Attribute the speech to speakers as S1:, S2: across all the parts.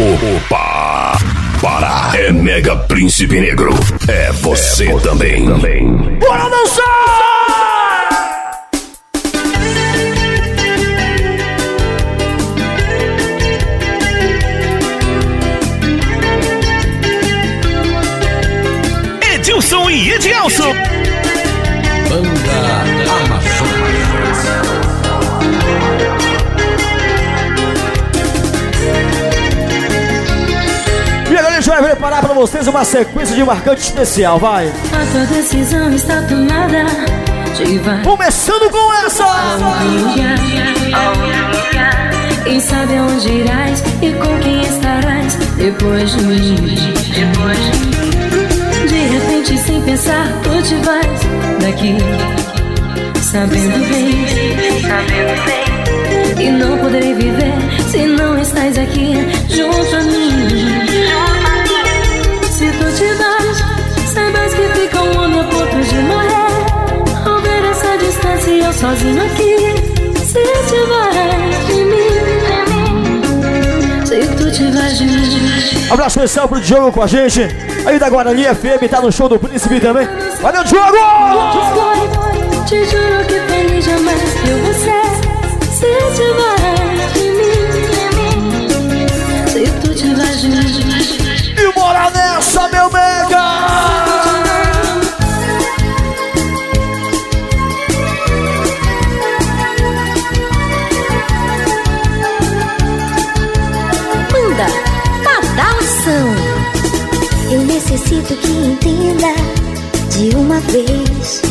S1: Opa! Para! É Mega Príncipe Negro. É você, é você também. também.
S2: Bora dançar! Preparar para vocês uma sequência de marcante especial, vai.
S3: A tua decisão está tomada.
S2: Começando com essa!
S3: Quem sabe aonde irás e com quem estarás depois de mim. Depois de mim. De repente, sem pensar, tu te vais daqui. Sabendo bem, sabendo bem. E não poderei viver se não estás aqui junto a mim. Morrer. Ao ver essa distância e eu sozinho aqui. Se de mim, se tu te vais de mim.
S2: Abraço especial pro Diogo com a gente. Aí da Guarani FM, tá no show do Príncipe também. Valeu, Diogo!
S3: Te juro que feliz jamais eu vou ser. Se de mim, se tu de mim.
S2: E bora nessa, meu mega!
S4: Entenda de uma vez.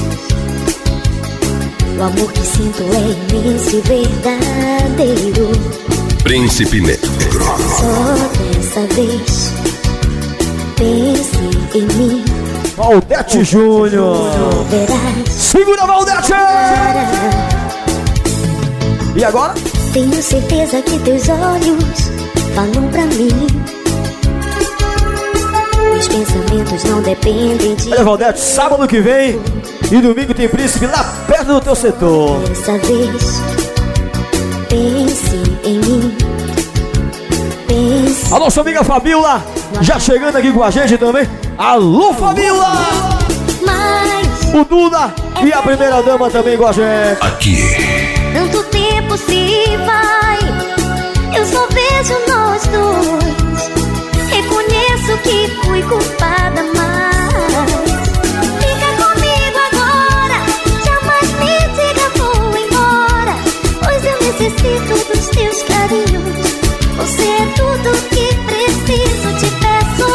S4: O amor que sinto é imenso e verdadeiro.
S1: Príncipe Negro.
S4: Só dessa vez. Pense em mim.
S2: Valdete Júnior. Segura, Valdete! E agora?
S4: Tenho certeza que teus olhos falam pra mim. Meus pensamentos não dependem de
S2: Olha, Valdete, sábado que vem e domingo tem Príncipe lá perto do teu setor.
S4: dessa vez. Pense em mim. Pense.
S2: A nossa amiga Fabiola já chegando aqui com a gente também. Alô, Fabiola!
S4: Mas
S2: O Duda e a primeira dama também com a gente.
S1: Aqui.
S4: tanto tempo se vai. Eu só vejo nós dois. Que fui culpada, mas. Fica comigo agora. Jamais me diga vou embora. Pois eu necessito dos teus carinhos. Você é tudo que preciso, te peço.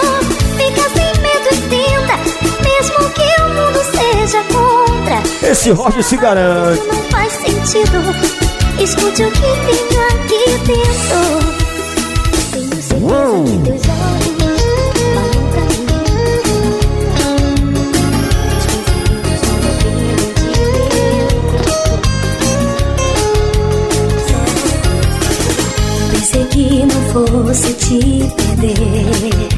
S4: Fica sem medo e tenta. Mesmo que o mundo seja contra.
S2: Esse Roger se garante.
S4: Não faz sentido. Escute o que tem aqui dentro. Tenho certeza que teus olhos não fosse te perder.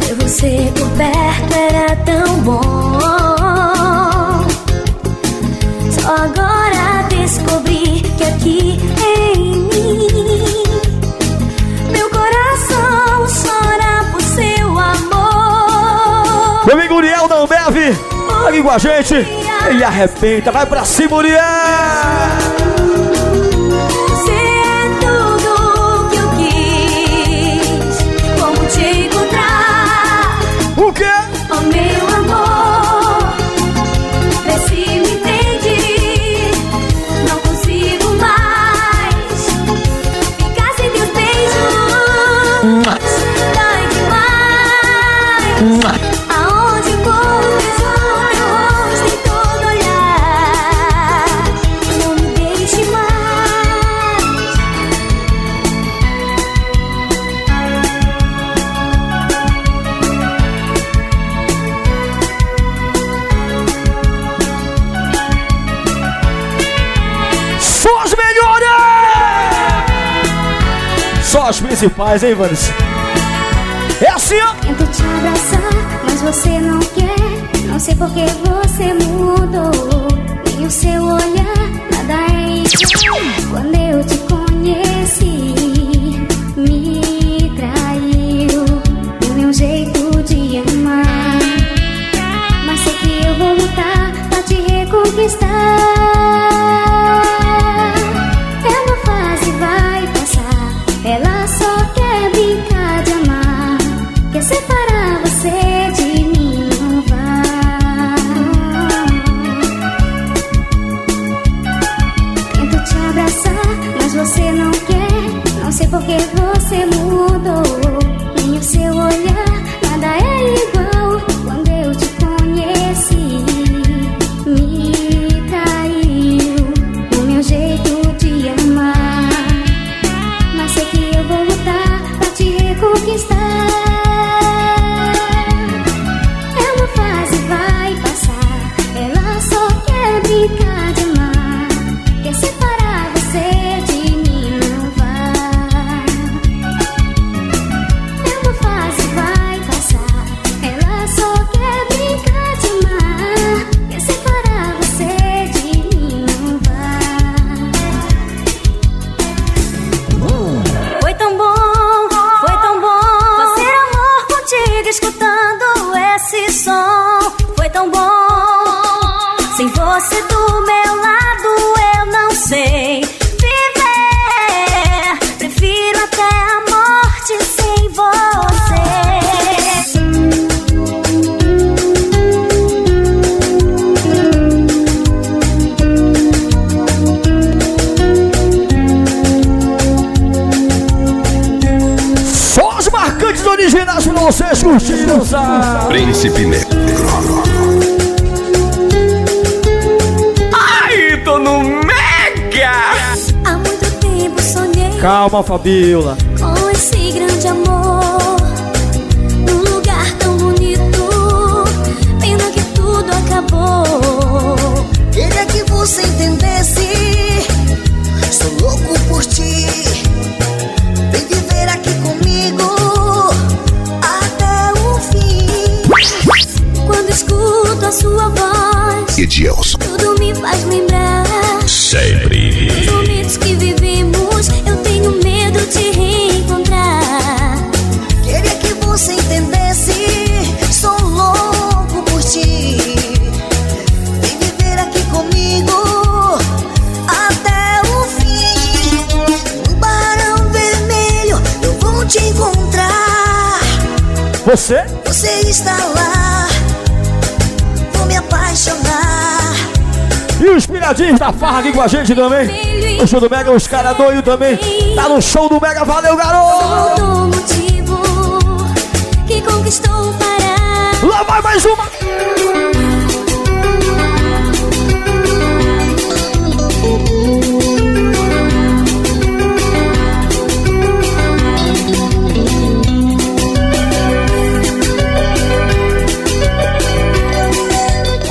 S4: Ter você por perto era tão bom. Só agora descobri que aqui em mim meu coração chora por seu amor.
S2: Meu amigo Uriel da Ambev, aqui com a gente. Ele arrebenta, vai pra cima, Uriel! as principais, hein, Vanessa? É assim, ó.
S4: Tento te abraçar, mas você não quer. Não sei porque você mudou. Nem o seu olhar, nada é igual. Quando eu te conheci,
S2: me
S4: traiu. O meu jeito de amar. Mas sei que eu vou lutar
S2: pra te reconquistar. Vocês curtiram, sabe?
S5: Príncipe Negro.
S6: Ai, tô no Mega!
S4: Há muito tempo sonhei
S2: Calma, Fabiola.
S4: com
S7: Você? Você está lá. Vou me apaixonar.
S2: E os piradinhos da farra aqui com a gente também. No show do Mega, os caras doidos também. Tá no show do Mega, valeu, garoto!
S4: Motivo que conquistou parar.
S2: Lá vai mais uma!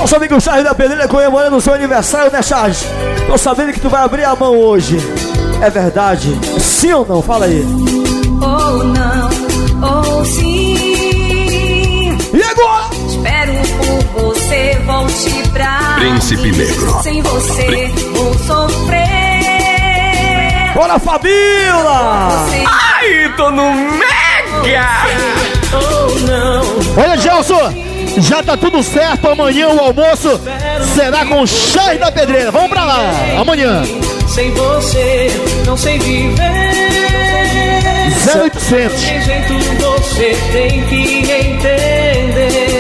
S2: Nosso amigo Charles da Pedreira comemorando o seu aniversário, né, Charles? Tô sabendo que tu vai abrir a mão hoje. É verdade? Sim ou não? Fala aí.
S3: Ou não, ou sim.
S2: E agora?
S3: Espero por você, volte pra
S5: Príncipe
S3: mim.
S5: Negro.
S3: Sem você, vou sofrer.
S2: Bora, Fabiola!
S6: Ai, tô no Mega!
S8: Olha, Gelson, já tá tudo certo. Amanhã o almoço será com chás da pedreira. Vamos pra lá, amanhã.
S9: Sem você, não sei viver.
S8: 0800.
S9: Tem jeito, você tem que entender.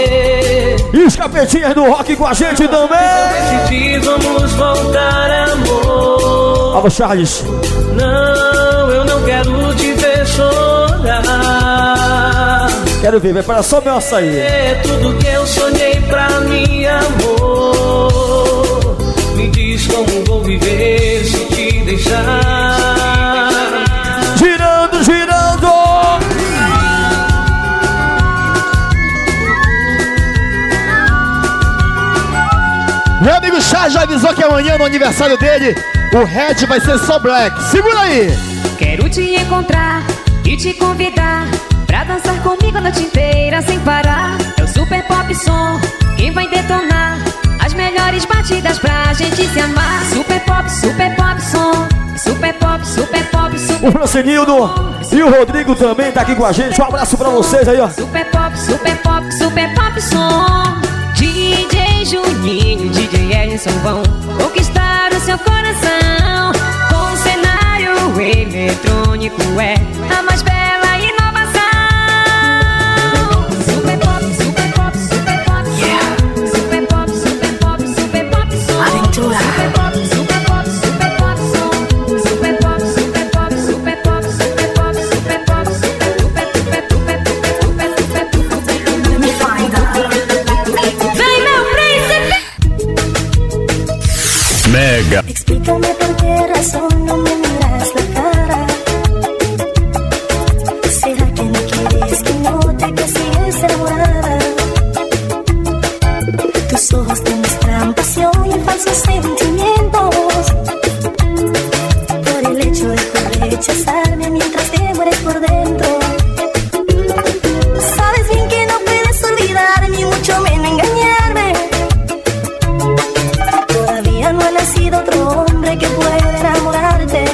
S2: E os capetinhas do rock com a gente também!
S9: Vamos voltar, amor.
S2: Alô, Charles.
S9: Não, eu não quero te ver chorar.
S2: Quero ver, vai para só meu açaí.
S9: É tudo que eu sonhei pra mim, amor. Me diz como vou viver se te deixar.
S2: Girando, girando!
S8: Meu amigo Chá já avisou que amanhã no aniversário dele o Red vai ser só black. Segura aí.
S3: Quero te encontrar e te convidar pra dançar comigo a noite inteira sem parar. É o Super Pop Som, quem vai detonar as melhores batidas pra gente se amar. Super Pop, Super Pop Som, Super Pop, Super Pop, Super
S2: O Francenildo e o Rodrigo também tá aqui com a gente. Um abraço pra vocês aí, ó.
S3: Super Pop, Super Pop, Super Pop Som. DJ Juninho, DJ Edson vão conquistar o seu coração. Com cenário eletrônico é a mais bela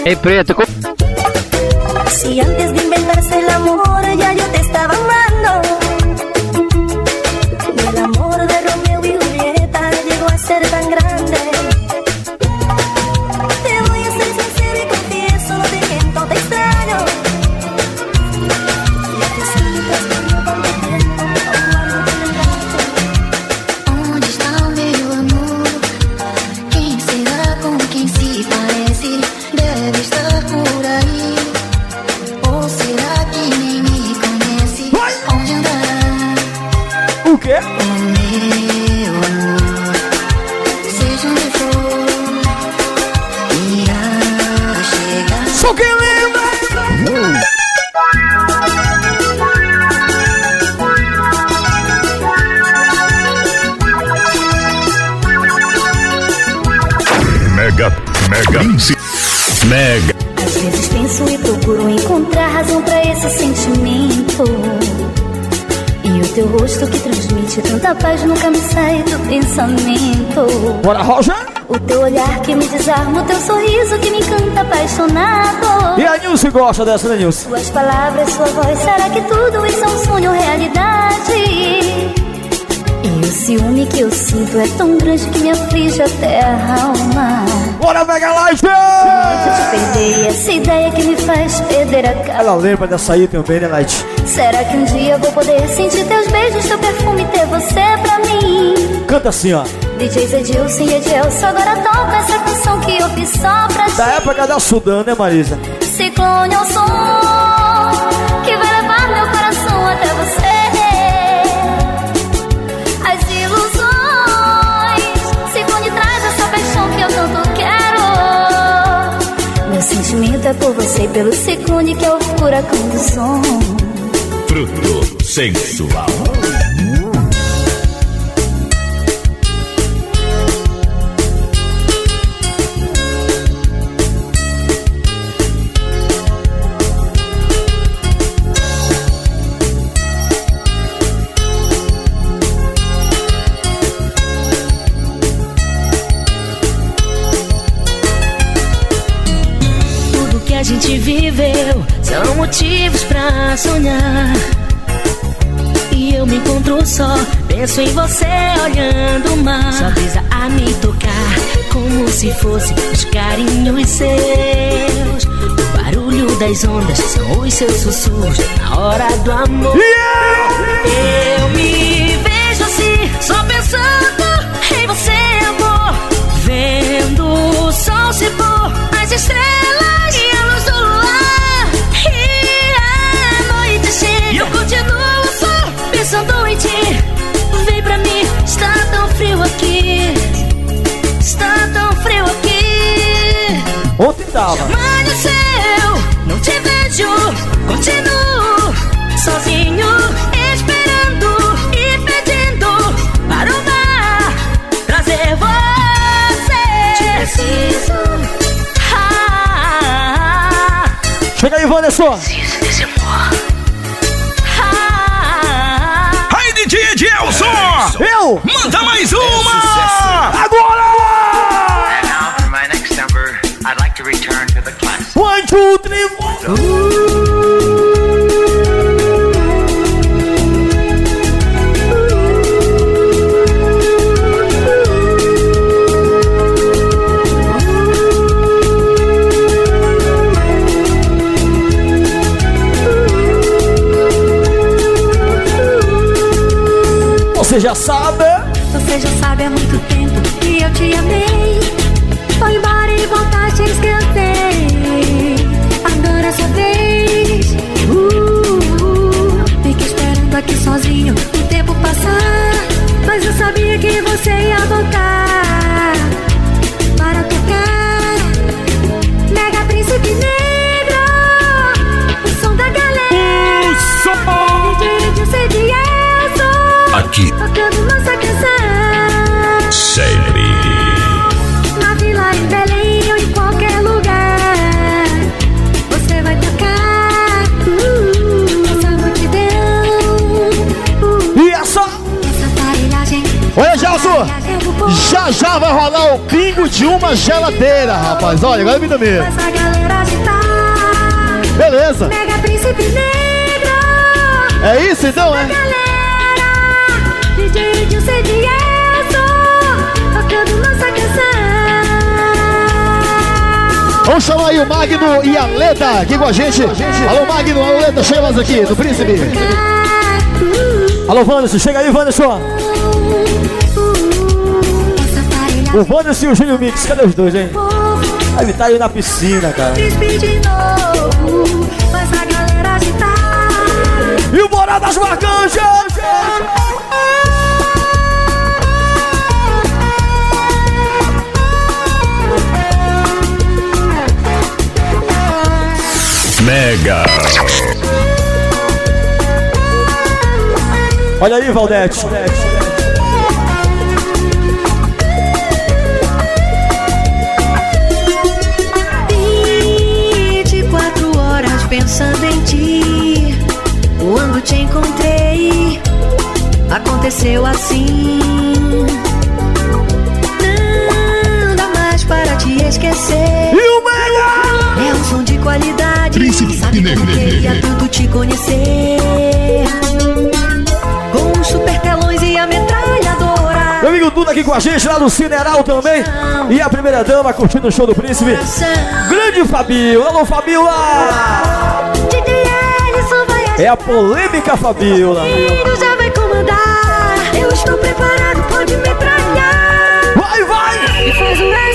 S8: Ei, preto,
S2: Bora, Roger!
S4: O teu olhar que me desarma, o teu sorriso que me encanta apaixonado.
S2: E a Nilce gosta dessa, né, Nilce?
S4: Suas palavras, sua voz, será que tudo isso é um sonho realidade? E o ciúme que eu sinto é tão grande que me aflige até a alma.
S2: Bora, Mega Live!
S4: Eu te perder, essa ideia que me faz perder a calma.
S2: Ela lembra dessa aí também, né, Light?
S4: Será que um dia vou poder sentir teus beijos, teu perfume, ter você pra mim?
S2: Canta assim, ó.
S4: DJs Edilson e Edilson, agora toca essa canção que eu fiz só pra ti.
S2: Da época da Sudã, né, Marisa?
S4: Ciclone é o som que vai levar meu coração até você. As ilusões, Ciclone traz essa paixão que eu tanto quero. Meu sentimento é por você e pelo ciclone que é o furacão do som.
S10: Fruto sensual.
S1: Em você olhando o mar. Sua brisa a me tocar, como se fosse os carinhos seus. O barulho das ondas são os seus sussurros na hora do amor. Eu me vejo assim, só pensando em você, amor. Vendo o sol se pôr, as estrelas
S2: tava.
S1: Amanheceu, não te vejo, continuo sozinho, esperando e pedindo para o mar trazer você. Te preciso. Ah,
S2: Chega aí, Vanessa!
S1: preciso desse amor. Ah,
S11: Aí, DJ Edilson!
S2: Eu!
S11: Manda mais uma!
S12: truth live aqui Vai
S8: rolar o pingo de uma geladeira, rapaz. Olha, agora me dá mesmo. Beleza.
S12: Mega Príncipe Negro
S8: É isso então, é?
S12: Galera DJ de Tocando nossa canção
S8: Vamos chamar aí o Magno e a Leda aqui com a gente. Alô, Magno, alô, Leda, chama aqui, do Príncipe.
S2: Alô, Vanessa, chega aí, Vanessa! O Vanessa e o Júnior Mix, cadê os dois, hein? Ele tá aí na piscina, cara.
S12: Príncipe de novo Faz a galera agitar
S2: E o Bora das Marcanjas!
S10: Mega.
S2: Olha aí, Valdete.
S12: Pensando em ti. Quando te encontrei, aconteceu assim. Não dá mais para te esquecer.
S2: E o Mega!
S12: É um som de qualidade.
S13: Príncipe
S12: Sabe como queria tanto te conhecer. Com os super telões e a metralhadora.
S2: Meu amigo Duda aqui com a gente lá no Cineral também. E a primeira dama curtindo o show do príncipe. Grande Fabiola, alô Fabiola!
S12: Vai
S2: É a polêmica Fabiola.
S12: Já vai comandar. Eu estou preparado, pode metralhar.
S2: Vai, vai!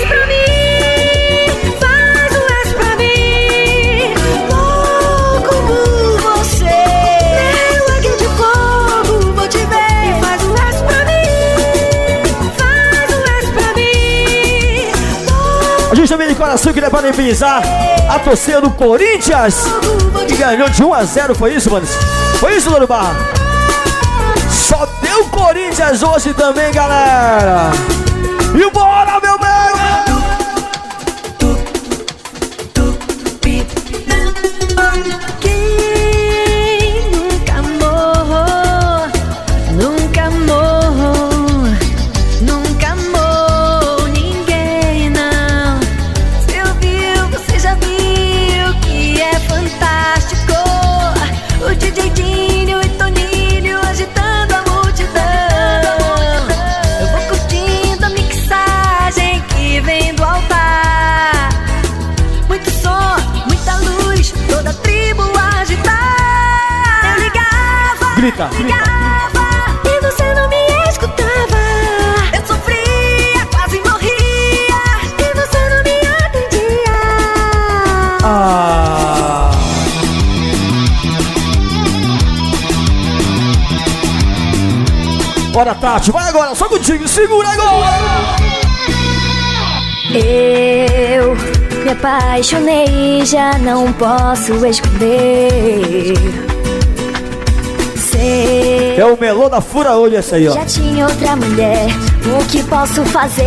S2: Também de coração queria parabenizar a torcida do Corinthians. Que ganhou de 1 a 0, foi isso, mano? Foi isso, Louro Barra? Só deu Corinthians hoje também, galera! E bora, Grita, grita.
S12: e você não me escutava. Eu sofria, quase morria, e você não me atendia.
S2: Ah. Bora, Tati, vai agora, só contigo, segura agora!
S4: Eu me apaixonei, já não posso esconder. Sei,
S2: É o melô da fura olho essa aí, ó.
S4: já tinha outra mulher, o que posso fazer?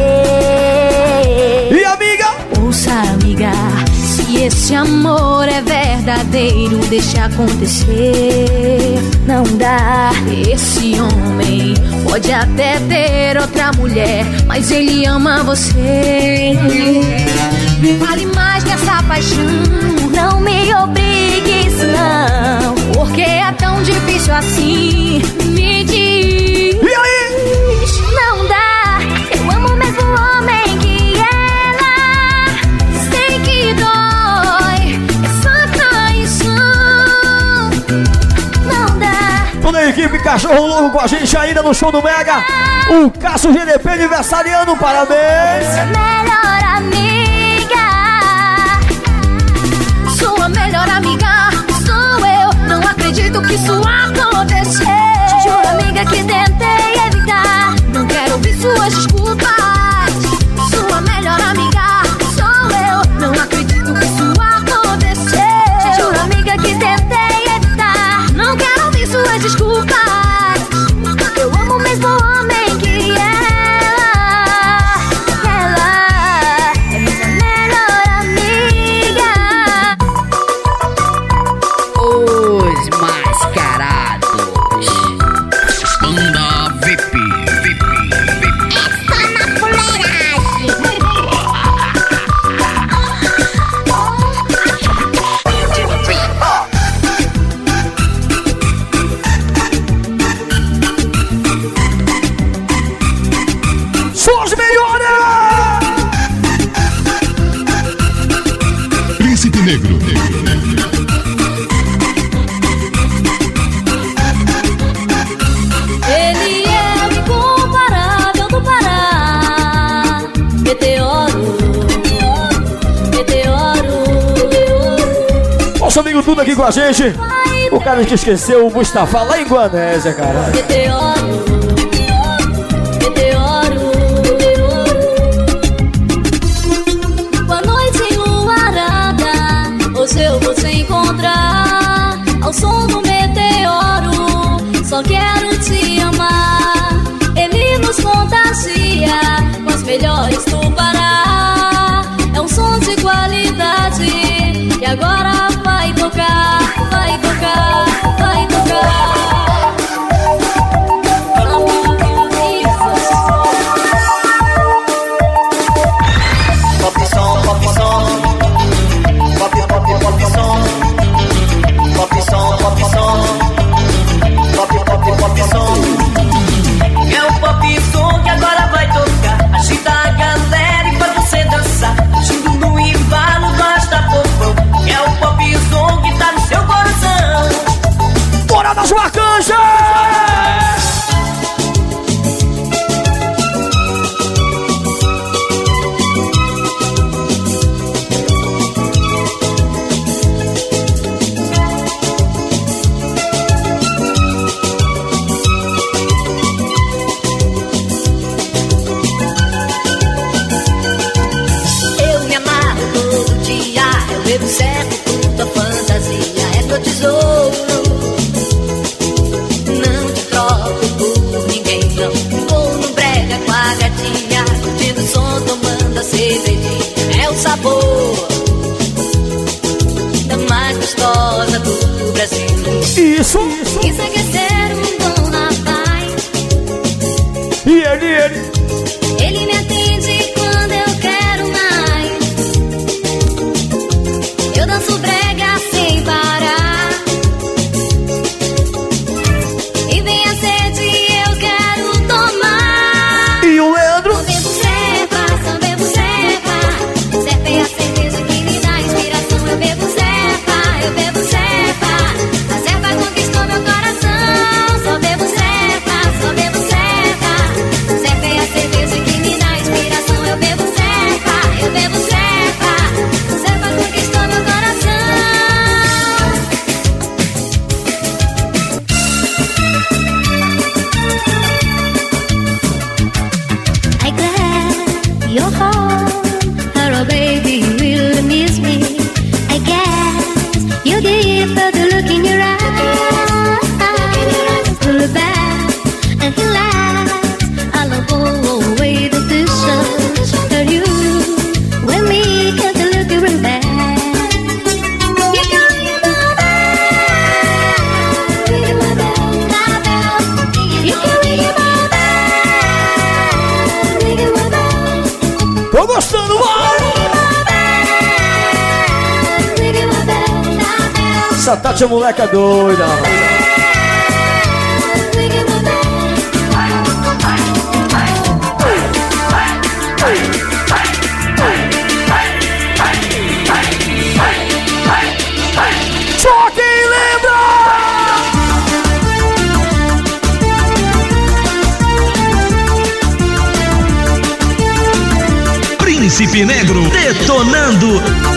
S2: E amiga?
S3: Ouça, amiga, se esse amor é verdadeiro, deixa acontecer.
S4: Não dá,
S3: Esse homem pode até ter outra mulher, mas ele ama você. Vale mais que essa paixão,
S4: não me obrigue
S3: assim. Me diz.
S2: E aí?
S4: Não dá, eu amo o mesmo homem que ela.
S3: Sei que dói essa traição.
S4: Não dá,
S2: Toda a equipe Cachorro Louco com a gente ainda no show do Mega. O Cássio GDP aniversariando, parabéns!
S4: melhor amiga.
S3: Acredito que isso aconteceu.
S4: Juro, amiga, que tentei evitar.
S3: Não quero ouvir suas desculpas.
S2: Com a gente. O cara que esqueceu o Mustafa lá em Guanésia, cara.
S3: Boa noite enluarada. Hoje eu vou te encontrar ao som do
S2: Bate a
S4: moleca doida. Quem lembra!
S14: Príncipe Negro detonando.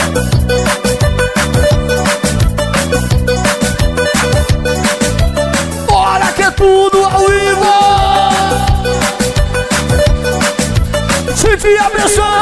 S4: tudo ao vivo. Senti a pressão.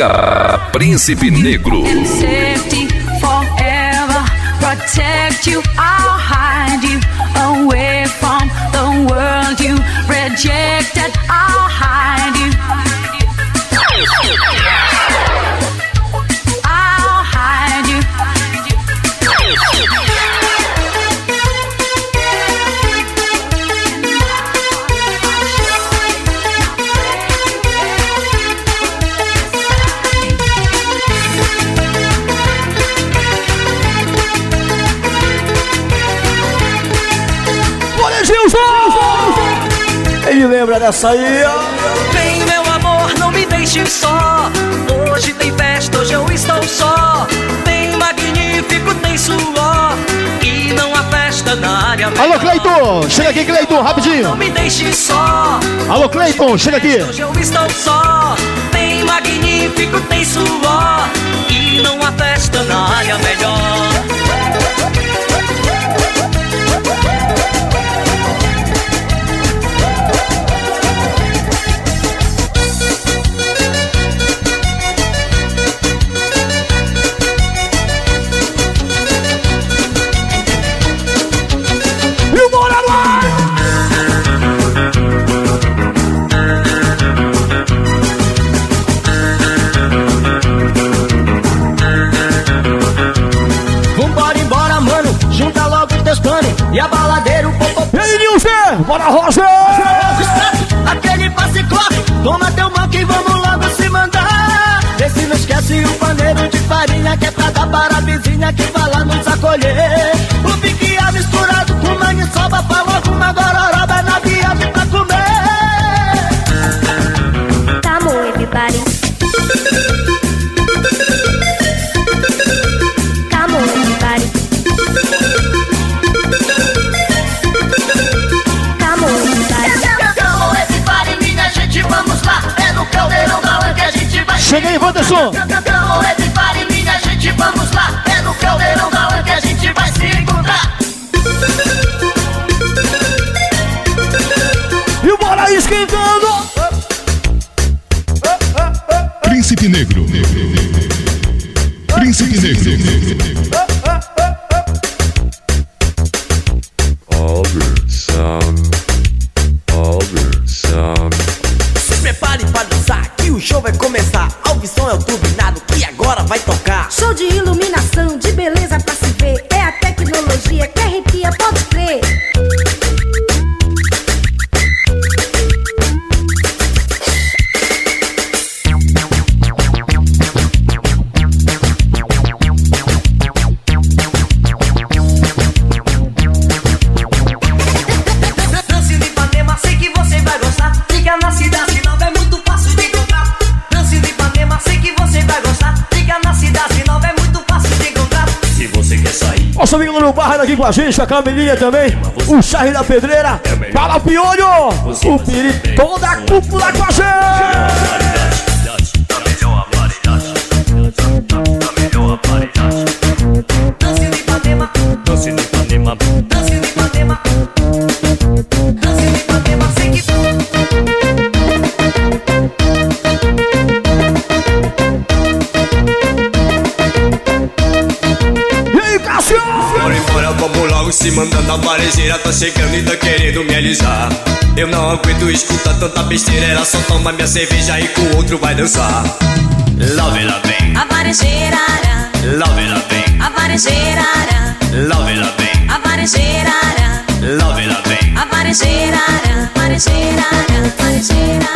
S5: chega Príncipe Negro.
S3: protect you, I'll hide away from the world you rejected. I'll hide you.
S2: Essa aí, ó.
S14: Vem, meu amor, não me deixe só. Hoje tem festa, hoje eu estou só. Tem magnífico, tem suor. E não há festa na área.
S8: Alô, Cleiton! Chega aqui, Cleiton, rapidinho.
S14: Não me deixe só.
S8: Alô, Cleiton, chega aqui.
S14: Hoje eu estou só. Tem magnífico, tem suor. E não há festa na área melhor.
S2: Bora, Roger!
S14: Aquele passe corre, toma teu manque e vamos logo se mandar. Vê se não esquece o paneiro de farinha que é pra dar para a vizinha que vai lá nos acolher. A gente vai.
S8: Chega aí, Wanderson.
S14: Calma, everybody, minha gente, vamos lá. É no caldeirão da lã que a gente vai se encontrar.
S2: E Bora esquentando!
S15: Príncipe Negro. Príncipe Negro.
S2: Aqui com a gente, a Camilinha também, o Charlie da Pedreira, fala Piolho, o Piri, toda a cúpula com a gente!
S16: Se mandando a varejeira Tá chegando e tá querendo me alisar. Eu não aguento escutar tanta besteira Ela só toma minha cerveja e com o outro vai dançar. Lá vem, lá vem,
S17: A varejeira,
S16: lá vem, lá vem,
S17: a varejeira,
S16: lá vem, lá vem,
S17: a varejeira,
S16: lá vem, lá vem
S17: a varejeira, varejeira, varejeira,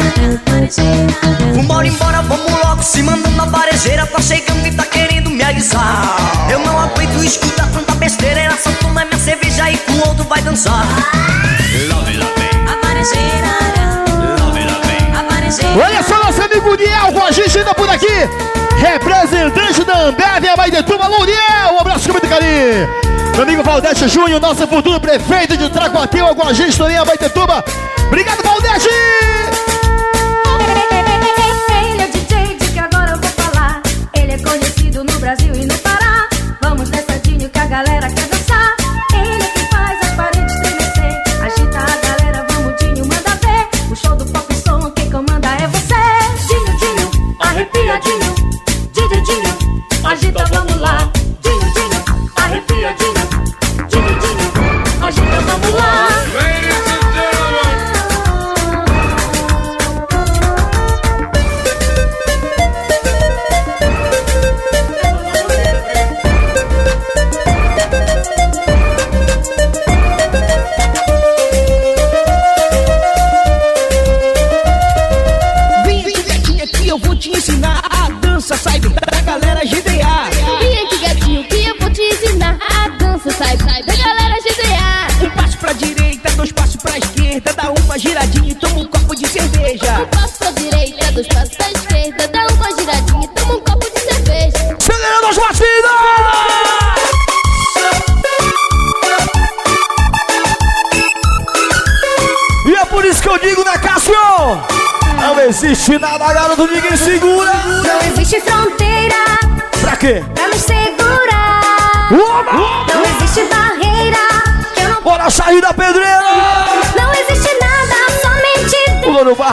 S17: varejeira.
S14: Vambora embora, vamos logo se mandando a varejeira Tá chegando e tá querendo me alisar Eu não aguento escutar tanta besteira Ela só toma minha cerveja e com o outro vai dançar
S16: Lá vem, lá vem,
S17: A varejeira,
S16: lá vem, lá vem
S17: a varejeira.
S8: Olha só nosso amigo a gente ainda por aqui. Representante da Ambev, a Baidetuba, Alô, Niel. Um abraço com muito carinho. Meu amigo Valdete Júnior, nosso futuro prefeito de Tracuateua com a gente também, a Baitetuba. Obrigado, Valdete!
S3: Ele é DJ de que agora eu vou falar. Ele é conhecido no Brasil e no Pará. Vamos que a galera quer dançar. Ele quem faz as paredes estremecer. Agita a galera, vamos Dinho, manda ver. O show do pop som, quem comanda é você. Dinho, Dinho, Dinho. Dinho, agita, vamos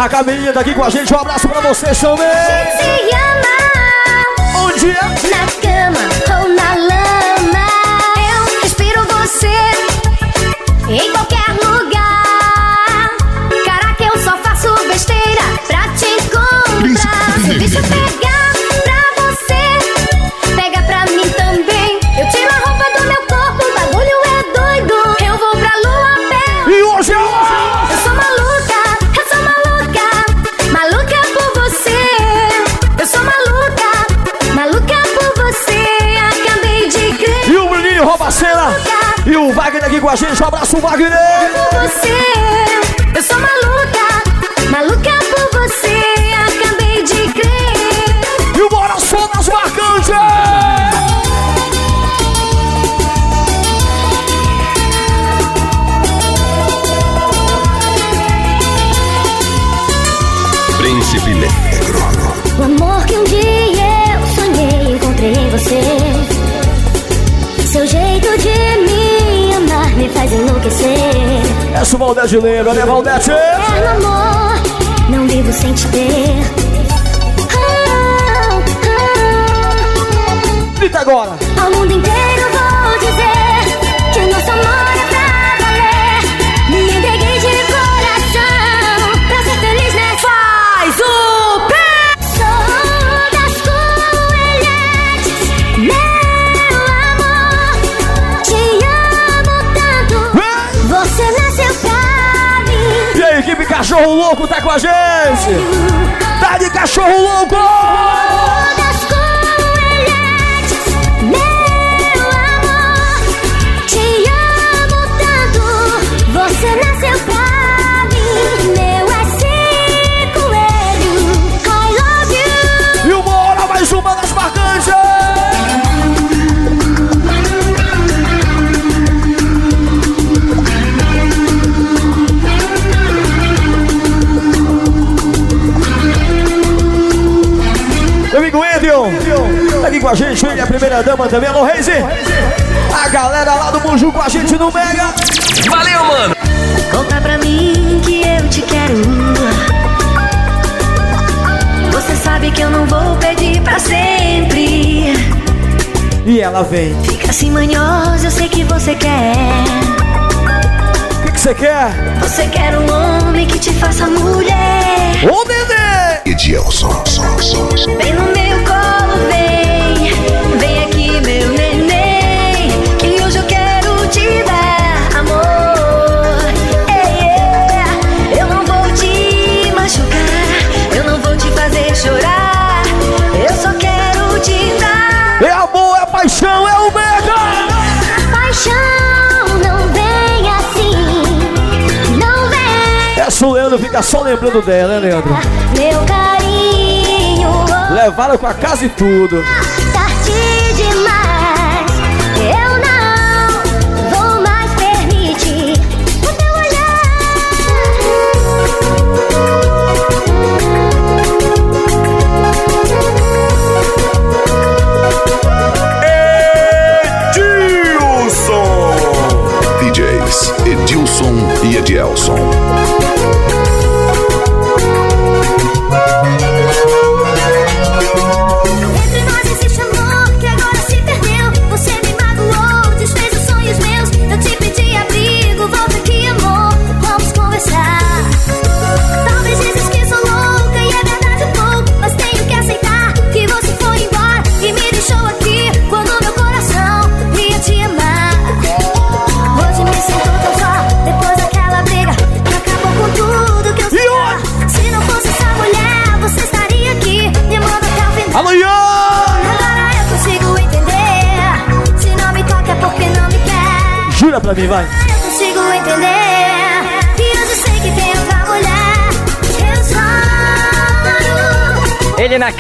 S14: A
S4: Camila tá aqui com a gente, um abraço pra vocês também. Onde é? com a gente. Um abraço, Wagner!
S12: Você é?
S4: Parece o Valdete Lembra, olha Valdete?
S12: Eterno amor, não vivo sem te ter. Ah, ah.
S4: Grita agora!
S12: Ao mundo inteiro.
S4: cachorro louco tá com a gente! Tá de cachorro louco!
S12: Meu amor, te amo tanto. Você nasceu
S4: tá aqui com a gente, ele é a primeira dama também, alô Reis. A galera lá do Muju com a gente no Mega.
S5: Valeu, mano.
S12: Conta pra mim que eu te quero. Você sabe que eu não vou pedir pra sempre.
S4: E ela vem.
S12: Fica assim manhosa, eu sei que você quer.
S4: O que, você quer?
S12: Você quer um homem que te faça mulher.
S4: Ô, Dedê!
S5: E
S12: Dielson, som, som, som. Vem no meu
S4: Leandro fica só lembrando dela, né, Leandro?
S12: Meu carinho. Oh.
S4: Levaram com a casa e tudo.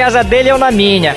S4: casa dele ou na minha.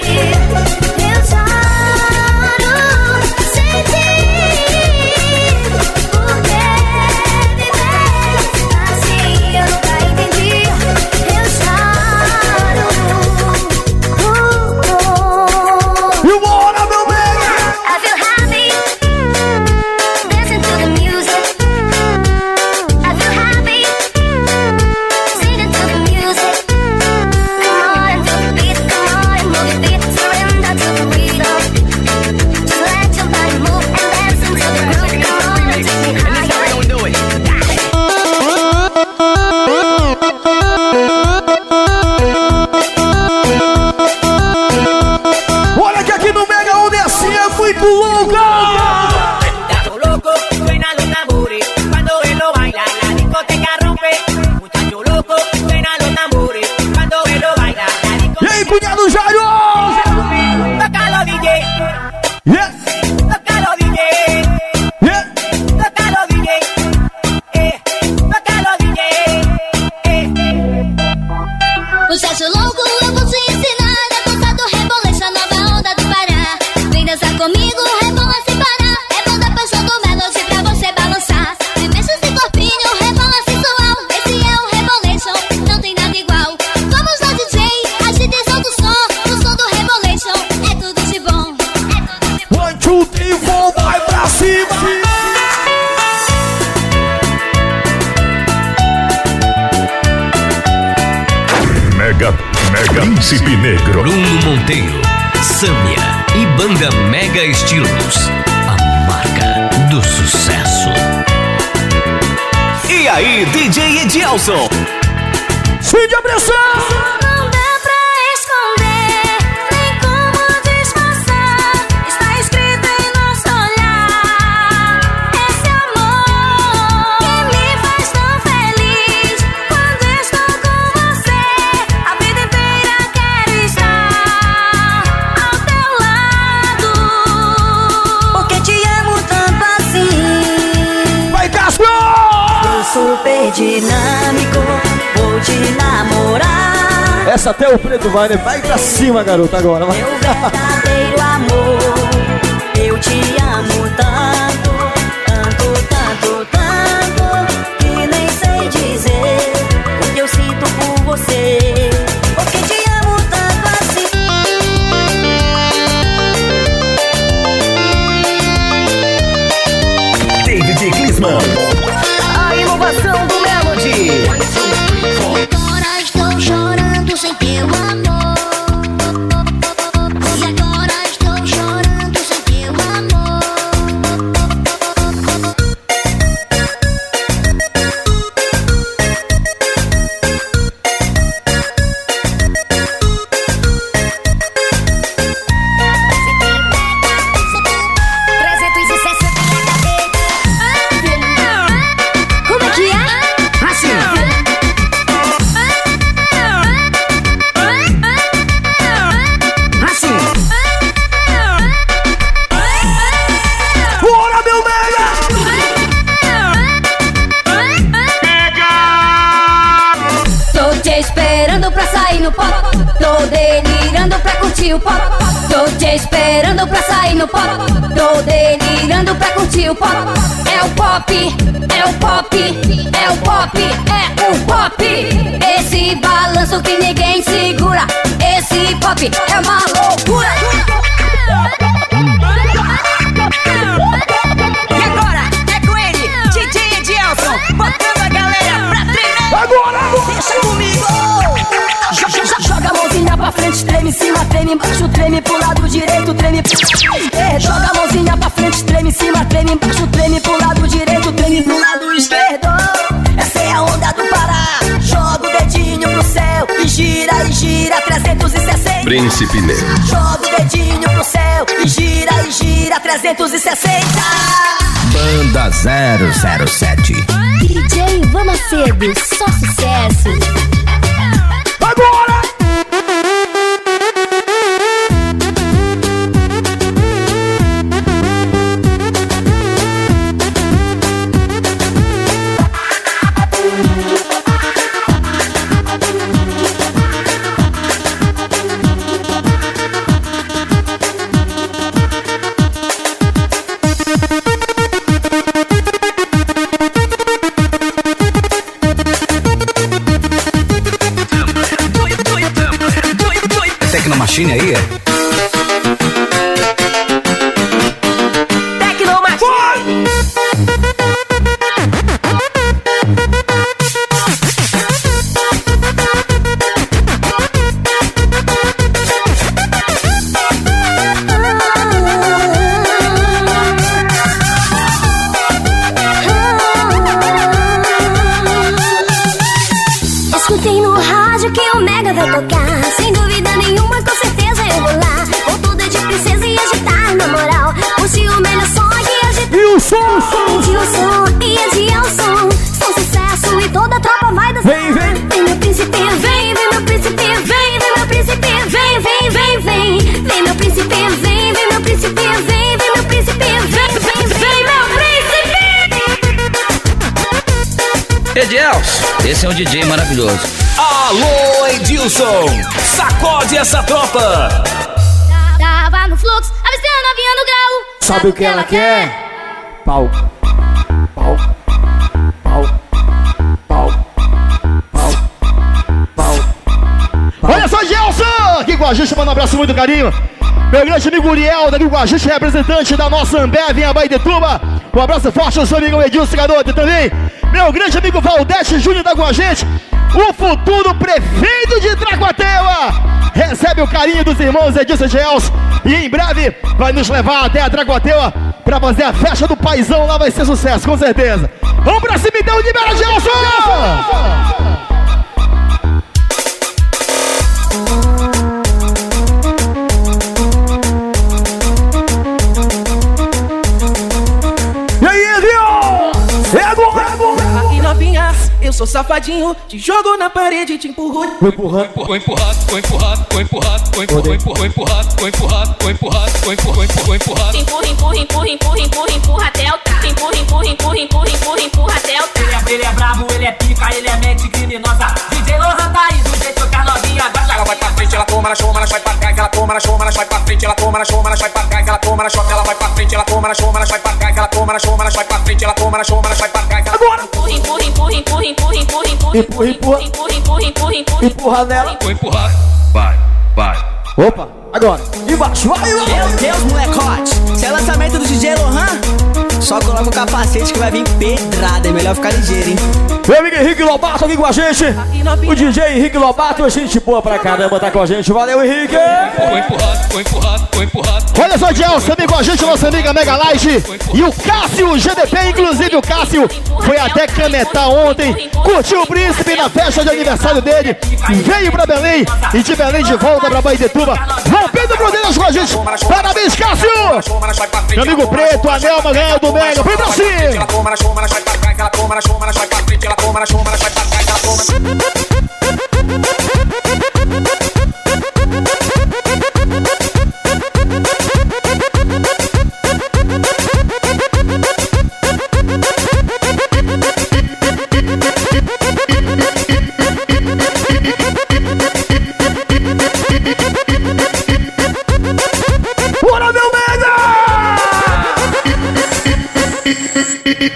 S5: Príncipe Negro.
S16: Bruno Monteiro, Samia e Banda Mega Estilos. A marca do sucesso.
S18: E aí, DJ Edilson?
S14: Fim de abraçar!
S2: Essa até o preto vai, né? Vai pra cima, garota, agora. Vai.
S14: Meu verdadeiro amor, eu te amo
S3: curtir o pop. Tô te esperando pra sair no pop. Tô delirando pra curtir o pop. É o pop, é o pop, é o pop, é o pop. Esse balanço que ninguém segura. Esse pop é
S14: maluco. embaixo, treme pro lado direito, treme pro... esquerdo, joga a mãozinha pra frente, treme em cima, treme embaixo, treme pro lado direito, treme pro lado esquerdo. Essa é a onda do Pará. Joga o dedinho pro céu e gira e gira 360.
S5: Príncipe Negro.
S14: Joga o dedinho pro céu e gira e gira 360.
S16: Banda 007
S19: DJ Vamos Cedo, só sucesso
S2: Agora! Tecnomatine aí.
S10: É? Tecnomatine!
S4: Escutei no rádio que o Mega vai tocar. Sem dúvida nenhuma, rebolar Com tudo de princesa e agitar na moral. Curte o melhor som e agitar.
S2: E o som, o som Sente
S4: o som e adia o som Som sucesso e toda a tropa vai dançar. Vem, vem. Vem meu príncipe, vem, vem meu príncipe Vem, vem meu príncipe, vem, vem, vem, vem. Vem meu príncipe, vem.
S20: Esse é um DJ maravilhoso.
S21: Alô, Edilson! Sacode essa tropa!
S22: Tava no fluxo, avistando a novinha no grau.
S2: Sabe o que ela quer? Pau. Pau. Pau. Pau. Pau.
S8: Olha só, Gelson! Aqui com a gente, manda um abraço muito carinho. Meu grande amigo Uriel, daqui com a gente, representante da nossa Ambev em Abaitetuba. Um abraço forte ao seu amigo Edilson Garoto também. Meu grande amigo Valdete Júnior tá com a gente. O futuro prefeito de Traguateua. Recebe o carinho dos irmãos Edilson Gels. E em breve vai nos levar até a Traguateua pra fazer a festa do paizão. Lá vai ser sucesso, com certeza. Vamos pra cima então, libera Gelson!
S2: E
S23: sou safadinho, te jogo na parede, te empurro.
S2: Vou empurrando.
S23: Vou empurrado, vou empurrado, vou empurrado, vou empurrado, vou empurrado, vou empurrado, vou empurrado, vou empurrado, vou empurrado.
S15: Empurra, empurra, empurra, empurra, empurra, empurra até o tá. Empurra, empurra, empurra, empurra, empurra, empurra até o tá.
S24: Ele é, ele é brabo, ele é pica, ele é mente criminosa. DJ Lohan tá aí do jeito que a novinha gosta.
S16: Ela vai pra frente, ela toma na choma, ela vai pra trás, ela toma na choma, ela vai pra frente, ela toma na choma, ela vai pra trás, ela toma na choma, ela vai pra frente, ela toma na choma, ela vai pra trás, ela toma na choma, ela vai pra frente, ela toma na choma, ela vai pra trás.
S2: Agora!
S15: Empurra, empurra, empurra, empurra, empurra, empurra, empurra,
S2: Empurra, empurra.
S15: empurra, empurra, empurra, empurra,
S2: Empurra nela.
S23: Vou empurrar.
S20: Vai, vai.
S2: Opa, agora. Embaixo, vai, vai.
S25: Meu Deus, molecote. Se é lançamento do DJ Lohan, só coloca o capacete que vai vir pedrada. É melhor ficar ligeiro, hein?
S2: Meu amigo Henrique Lobato aqui com a gente. O DJ Henrique Lobato, gente boa pra caramba, tá com a gente. Valeu, Henrique.
S23: Vou empurrado, vou empurrado, vou empurrado.
S8: Olha só, Gelson, também com a gente, nossa amiga Mega Light. E o Cássio GDP, inclusive o Cássio foi até Cametá ontem, curtiu o príncipe na festa de aniversário dele, veio pra Belém e de Belém de volta pra Baitetuba. Rompendo Brodeiras com a gente. Parabéns, Cássio! Meu amigo Preto, Anelma ganhou Mega. Vem pra cima!
S16: Ela toma na choma, ela vai pra trás, ela toma na choma, ela vai pra frente, ela toma na choma, ela vai pra trás, ela toma.
S23: O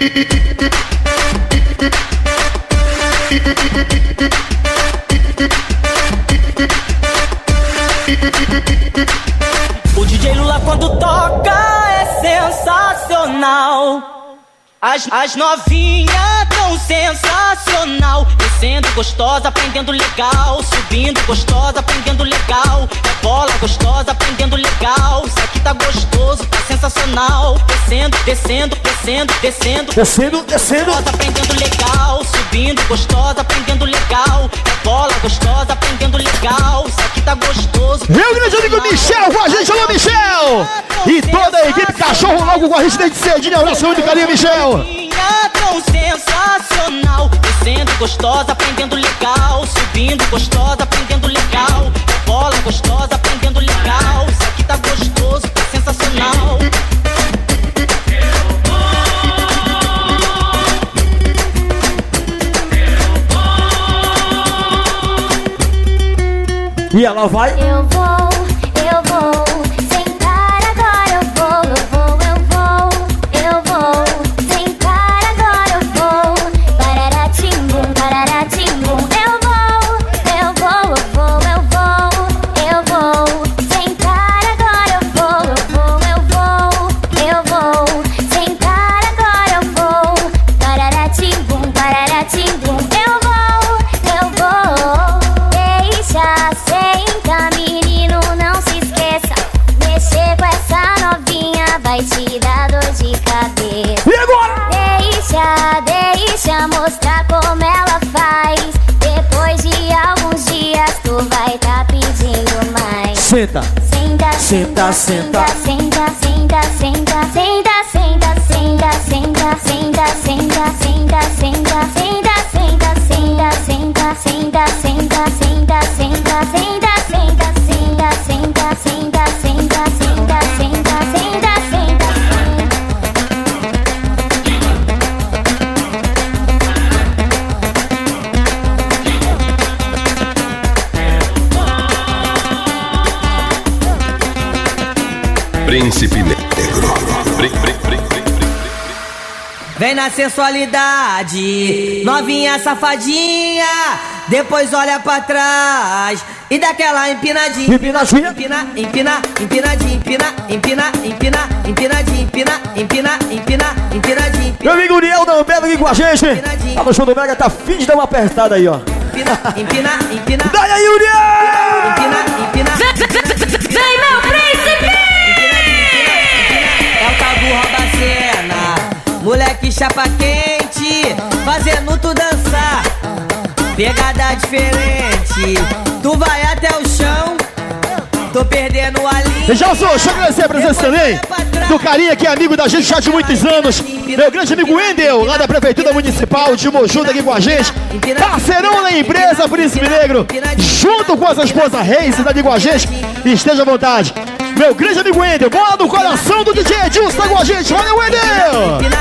S23: DJ Lula quando toca é sensacional. As, as novinhas sensacional. Descendo gostosa, aprendendo legal. Subindo gostosa, aprendendo legal. É bola gostosa, aprendendo legal. Isso aqui tá gostoso, tá sensacional. Descendo, descendo, descendo, descendo.
S2: Descendo, descendo.
S23: Gostosa, aprendendo legal. Subindo gostosa, aprendendo legal. É bola gostosa, aprendendo legal. Isso aqui tá gostoso.
S8: Meu grande amigo Michel com a gente, alô Michel! E toda a equipe Cachorro Logo com a gente desde cedinho. Abraço muito carinho, Michel!
S23: Novinha tão sensacional. Descendo gostosa, aprendendo legal. Subindo gostosa, aprendendo legal. É bola gostosa, aprendendo legal. Isso aqui tá gostoso, tá sensacional.
S2: E ela vai.
S4: para te
S26: Vem na sensualidade, novinha safadinha. Depois olha pra trás e dá aquela empinadinha.
S2: Empinadinha.
S26: Empina, empina, empinadinha, empina, empina, empina, empinadinha, empina, empina, empina, empinadinha.
S2: Meu amigo Uriel da Ampera aqui com a gente. Tá no show do Mega, tá fim de dar uma apertada aí, ó.
S26: Empina, empina, empina.
S2: Daí aí, Uriel!
S26: Chapa quente, fazendo tu dançar. Pegada diferente, tu vai até o chão. Tô perdendo a linha.
S7: Gelson, deixa eu agradecer a presença também do carinha que é amigo da gente já de muitos anos. Meu grande amigo Wendel, lá da Prefeitura Municipal de Moju, tá aqui com a gente. Parceirão da empresa Príncipe Negro, junto com a sua esposa Reis, tá aqui com a gente. Esteja à vontade. Meu grande amigo Wendel, bola no coração do DJ Edilson, tá com a gente. Valeu, Wendel!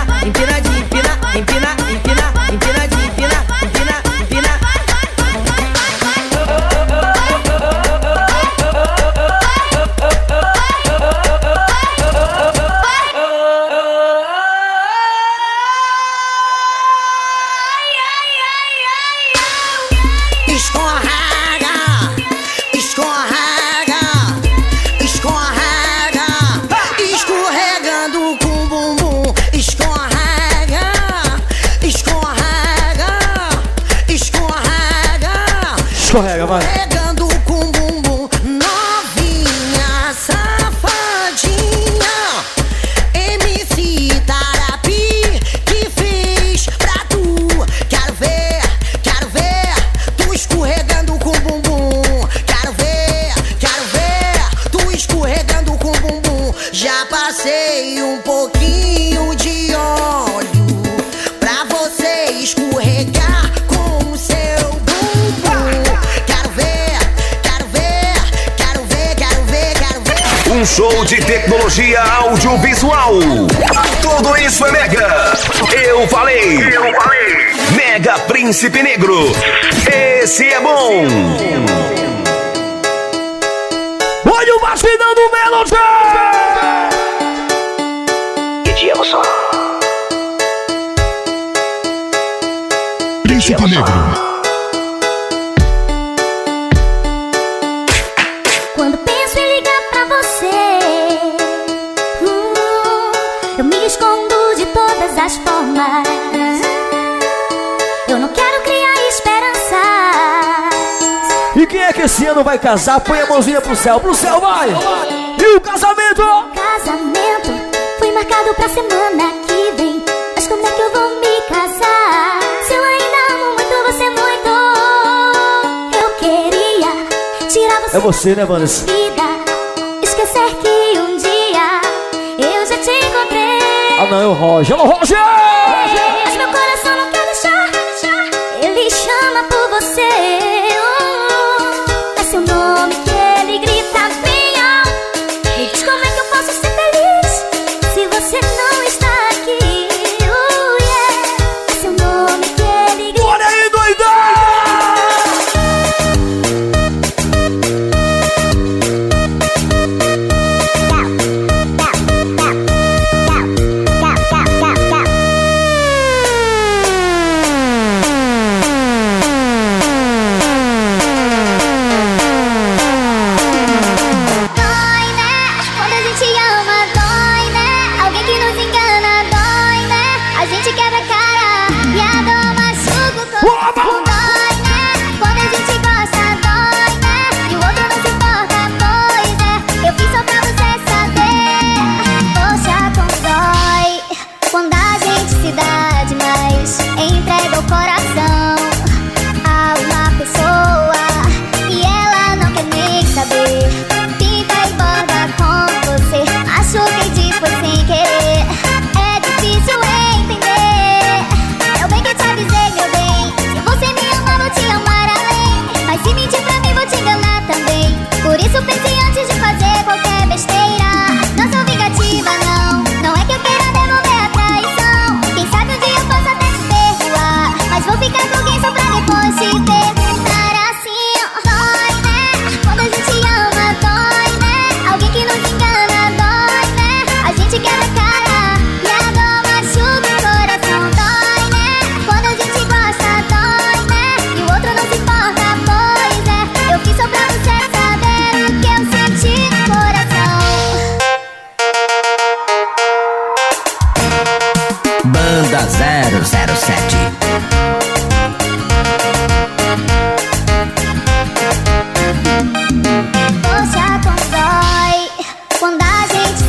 S2: Pro céu, pro céu, vai! E o casamento?
S4: Casamento foi marcado pra semana que vem. Mas como é que eu vou me casar? Se eu ainda amo muito você muito, eu queria tirar você
S2: É você, né, Vanessa?
S4: Esquecer que um dia eu já te encontrei.
S2: Ah, não, é o Roger. Alô, Roger!
S4: Mas
S12: meu coração não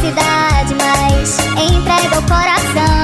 S12: cidade, mas
S2: entrega o coração.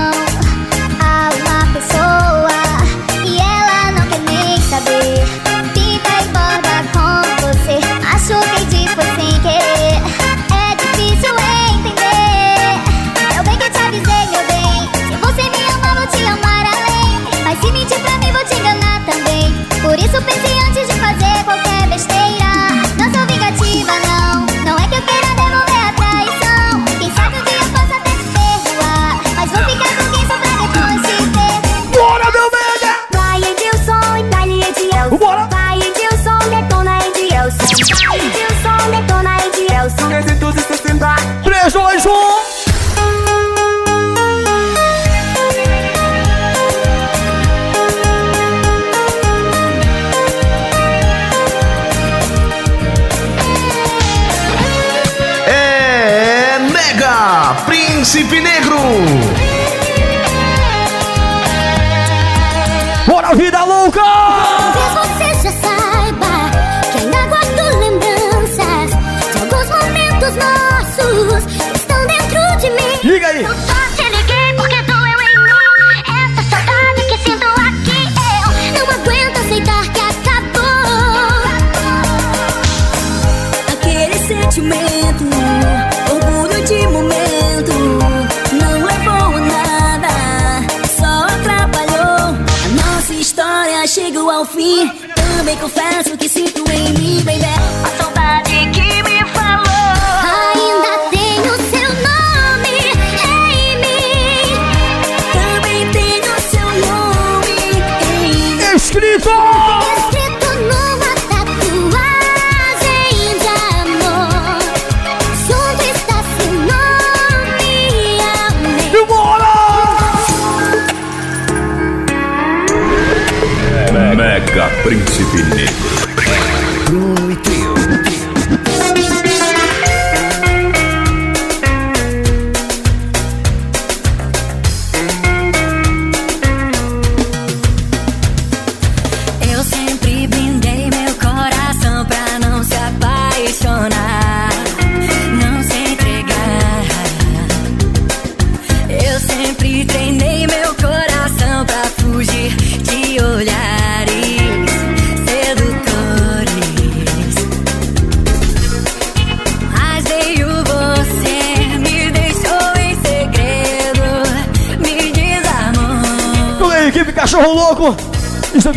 S2: Mega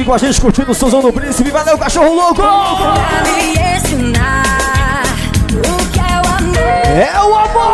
S2: com a gente curtindo o Sozão do Príncipe. Valeu, Cachorro Louco!
S12: Pra me ensinar o que é o amor.
S2: É o amor!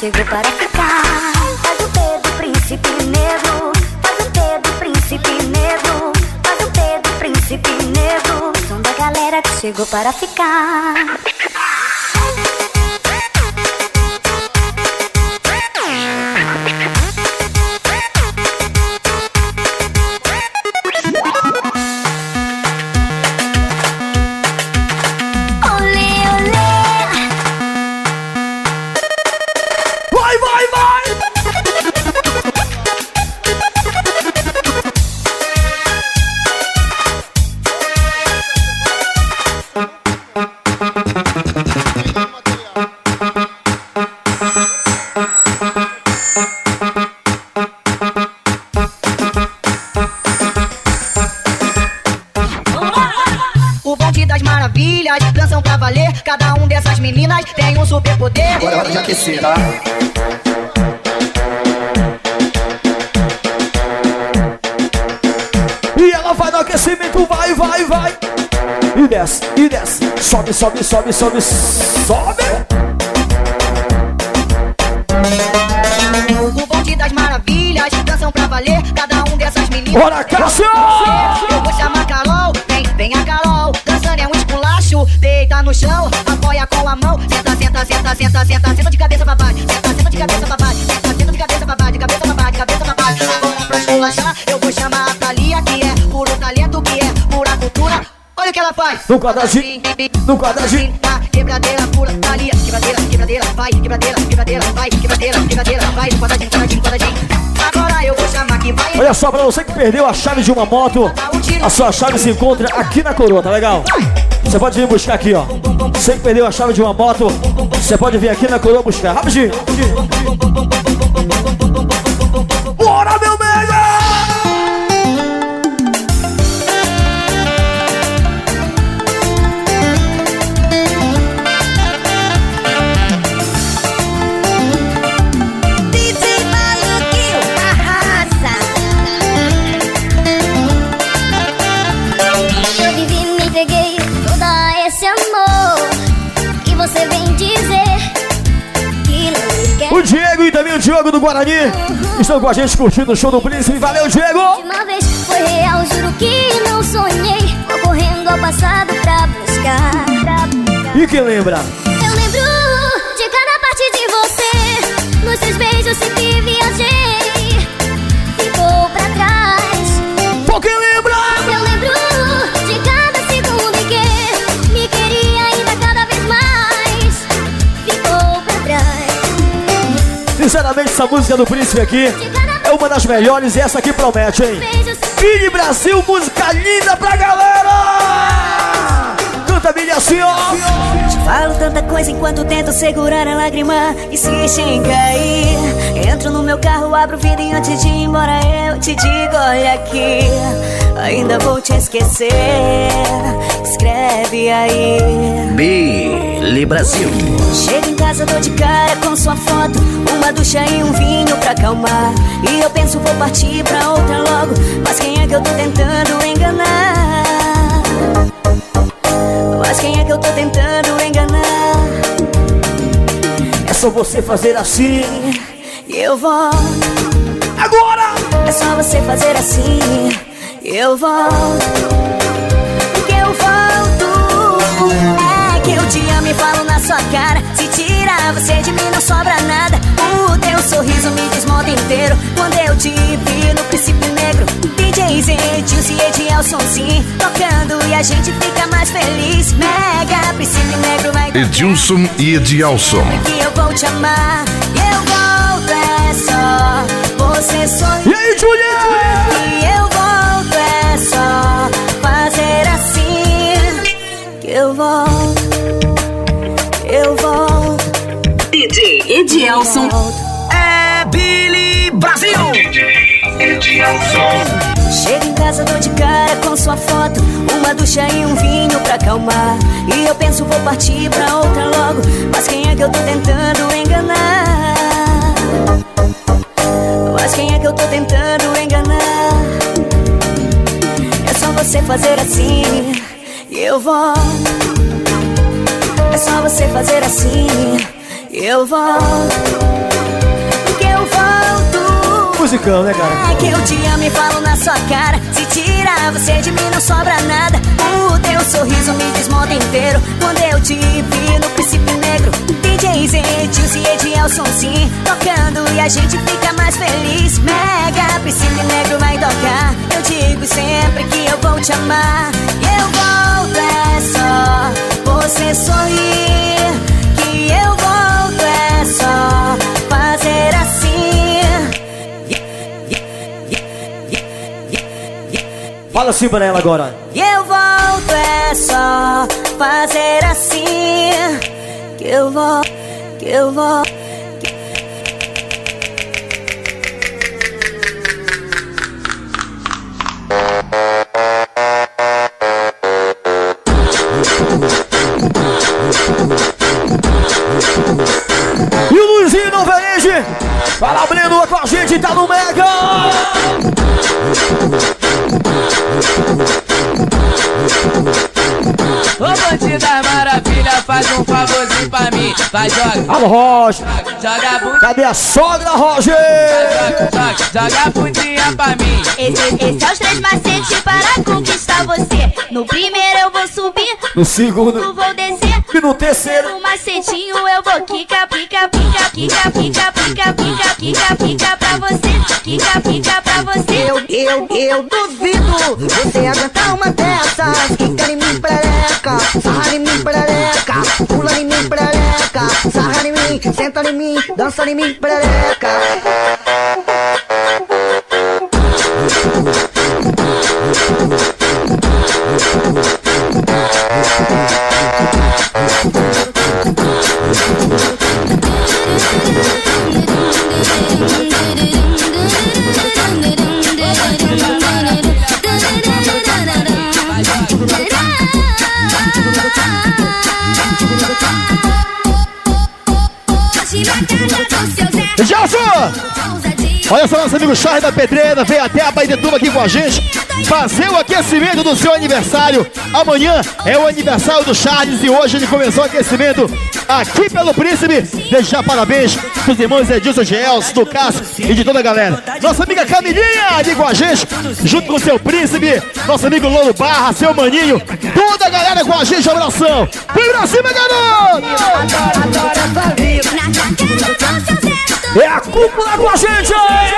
S4: Chegou para ficar. Faz o P do príncipe negro. Faz o P do príncipe negro. Faz o P do príncipe negro. Som da galera que chegou para ficar.
S27: Dançam pra valer. Cada um dessas meninas tem um superpoder.
S28: Agora é hora de aquecer, tá?
S2: E ela vai no aquecimento, vai, vai, vai. E desce, e desce. Sobe, sobe, sobe, sobe, sobe.
S27: O bonde das maravilhas, dançam pra valer. Cada um dessas meninas.
S2: Bora, Cássio!
S27: Senta, senta, senta, de cabeça pra baixo. Senta, senta de cabeça pra baixo. Senta, senta de cabeça pra baixo, de cabeça pra baixo, de cabeça pra baixo. Agora pra esculachar, eu vou chamar a Thalia, que é puro talento, que é pura cultura. Olha o que ela faz.
S2: No quadradinho, no quadradinho.
S27: Quebradeira pura, Thalia. Quebradeira, quebradeira, vai, quebradeira, quebradeira, vai, quebradeira, quebradeira, vai, quadradinho, quadradinho, quadradinho. Agora eu vou chamar que vai.
S2: Olha só, pra você que perdeu a chave de uma moto, a sua chave se encontra aqui na coroa, tá legal? Você pode vir buscar aqui, ó. Você que perdeu a chave de uma moto, você pode vir aqui na coroa buscar. Rapidinho. Bora, também o Diogo do Guarani. Estão com a gente curtindo o show do Príncipe. Valeu, Diego!
S4: Uma vez foi real, juro que não sonhei. Vou correndo ao passado pra buscar.
S2: E quem lembra?
S4: Eu lembro de cada parte de você. Nos seus beijos sempre
S2: Sinceramente, essa música do Príncipe aqui é uma das melhores e essa aqui promete, hein? Billy Brasil, música linda pra galera! Canta, Billy, assim, ó!
S14: Falo tanta coisa enquanto tento segurar a lágrima e se sem cair. Entro no meu carro, abro o vidro e antes de ir embora eu te digo: olha aqui, ainda vou te esquecer. Escreve aí.
S20: Billy Brasil.
S14: Chego em casa, dou de cara com sua foto. Uma ducha e um vinho pra acalmar. E eu penso, vou partir pra outra logo. Mas quem é que eu tô tentando enganar? Mas quem é que eu tô tentando enganar?
S2: É só você fazer assim.
S14: E eu volto.
S2: Agora!
S14: É só você fazer assim. E eu volto. Que eu volto. É que eu te amo e falo na sua cara. Se tirar você de mim, não sobra nada. O teu sorriso me desmonta inteiro. Quando eu te vi no princípio negro. DJ Zedilson e Edielson sim. Tocando e a gente fica mais feliz. Mega princípio negro vai
S5: Edilson e Edielson.
S14: que eu vou te amar. E eu volto, é só você sorrir.
S2: E aí, Juliana?
S14: E eu volto, é só fazer assim. Que eu volto, eu volto.
S21: DJ Edielson. É Billy Brasil.
S14: Chego em casa, dou de cara com sua foto. Uma ducha e um vinho pra acalmar. E eu penso, vou partir pra outra logo. Mas quem é que eu tô tentando enganar? Mas quem é que eu tô tentando enganar? É só você fazer assim. E eu volto. É só você fazer assim. E eu volto.
S2: Musicão, né, cara?
S14: É que eu te amo e falo na sua cara. Se tirar você de mim, não sobra nada. O teu sorriso me desmonta inteiro. Quando eu te vi no princípio negro. DJ Zedilson e Edielson sim. Tocando e a gente fica mais feliz. Mega princípio negro vai tocar. Eu digo sempre que eu vou te amar. Eu volto, é só você sorrir.
S2: Fala assim pra ela agora.
S14: E eu volto, é só fazer assim. Que eu vou, que eu vou.
S2: E o Luizinho Novelige. Fala, Breno, com a gente, tá no Mega.
S9: Ô bandida maravilha, faz um favorzinho pra mim. Vai, joga.
S2: Alô, Roger.
S9: Joga a bundinha.
S2: Cadê a sogra, Roger?
S9: Joga, joga, joga a bundinha pra mim.
S29: Esse, esse é os três macetes para conquistar você. No primeiro eu vou subir,
S2: No segundo.
S29: eu vou descer.
S2: E no terceiro.
S29: No macetinho eu vou quica, pica, pica, quica, pica, pica, pica, quica, pica pra você. Quica, pica pra você.
S27: Eu, eu, eu duvido você aguentar uma dessas. Quica em mim, perereca, sarra em mim, perereca, pula em mim, perereca, sarra em mim, senta em mim, dança em mim, perereca.
S8: Gelson! Olha só, nosso amigo Charles da Pedreira veio até a Baitetuba aqui com a gente fazer o aquecimento do seu aniversário. Amanhã é o aniversário do Charles e hoje ele começou o aquecimento aqui pelo Príncipe. Deixar parabéns pros irmãos Edilson Gels, do Cássio e de toda a galera. Nossa amiga Camilinha ali com a gente, junto com o seu Príncipe, nosso amigo Lolo Barra, seu maninho, toda a galera com a gente, abração. Vem pra cima, garoto!
S2: É a cúpula com a gente!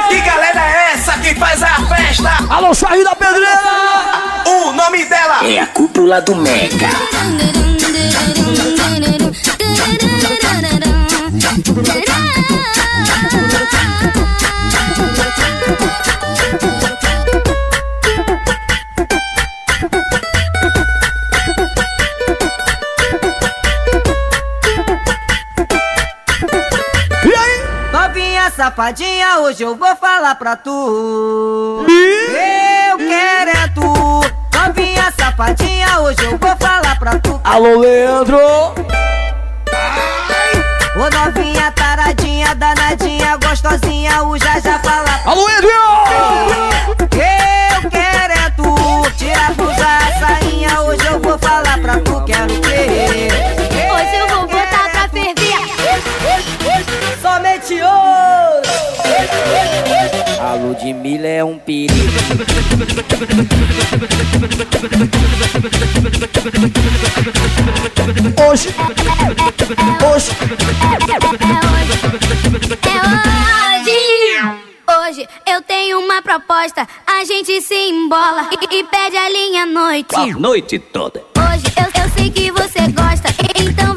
S30: Que galera é essa que faz a festa?
S2: Alô, Charlie da Pedreira!
S30: O nome dela
S4: É a cúpula do Mega.
S26: Safadinha, hoje eu vou falar pra tu. Eu quero é tu. Novinha safadinha, hoje eu vou falar pra tu.
S2: Alô, Leandro!
S26: Ô novinha taradinha, danadinha, gostosinha, o já já fala.
S2: Alô, Leandro!
S26: Eu quero é tu. Tira a blusa, a sainha, hoje eu vou falar pra tu. Quero ver.
S14: Hoje eu vou
S4: Ludmilla é um perigo.
S2: Hoje, hoje,
S14: É hoje. Hoje eu tenho uma proposta. A gente se embola e, e pede a linha à noite.
S4: A noite toda.
S14: Hoje eu, eu sei que você gosta. Então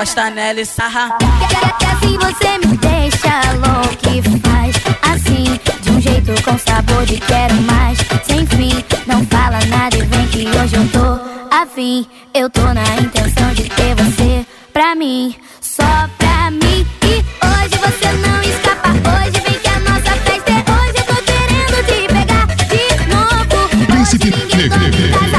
S14: encosta.
S31: Nela e sarra.
S14: Que, que assim você me deixa louco e faz assim, de um jeito com sabor de quero mais, sem fim. Não fala nada e vem que hoje eu tô afim. Eu tô na intenção de ter você pra mim, só pra mim. E hoje você não escapa. Hoje vem que a nossa festa é hoje. Eu tô querendo te pegar de novo.
S32: Príncipe
S14: Hoje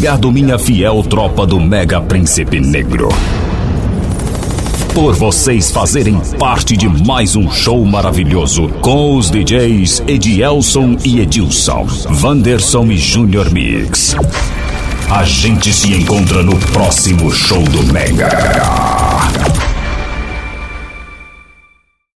S10: Obrigado, minha fiel tropa do Mega Príncipe Negro. Por vocês fazerem parte de mais um show maravilhoso com os DJs Edielson e Edilson, Vanderson e Junior Mix. A gente se encontra no próximo show do Mega.